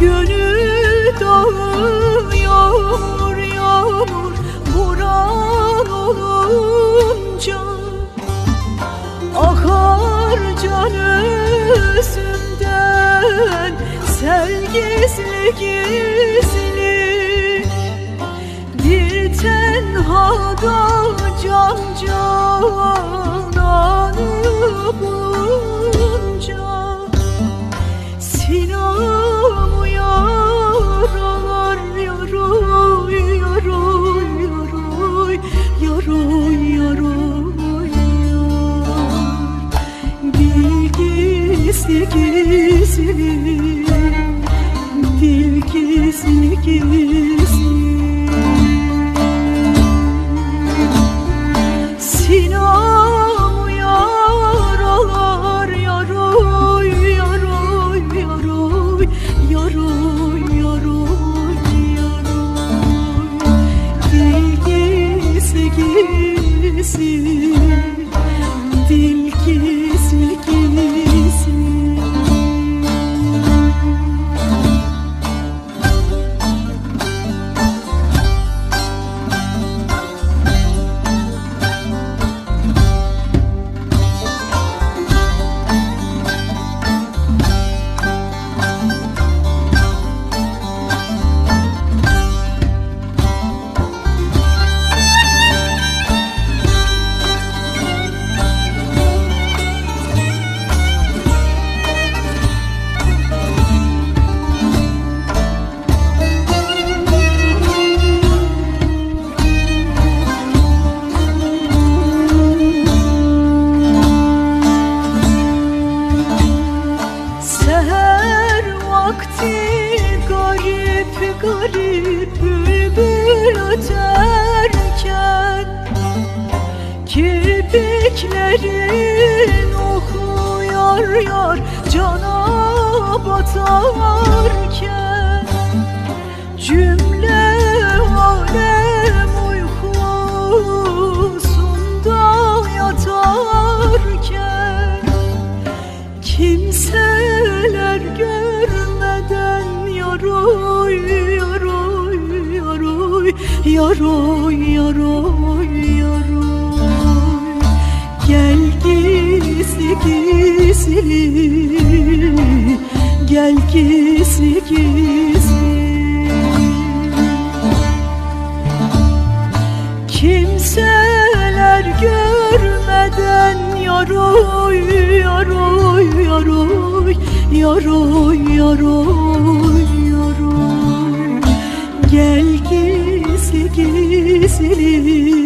Gönül dağı yağmur yağmur Buran olunca Akar can özümden Sel gizli gizli Bir tenhada can can gizli gizli gizli Kirpiklerin oku yar yar cana batarken Cümle alem uykusunda yatarken Kimseler görmeden yaroy yaroy yaroy yaroy yaroy yaroy gizli. Gel gizli gizli. Kimseler görmeden yaroy yaroy yaroy yaroy yaroy yaroy Gel gizli gizli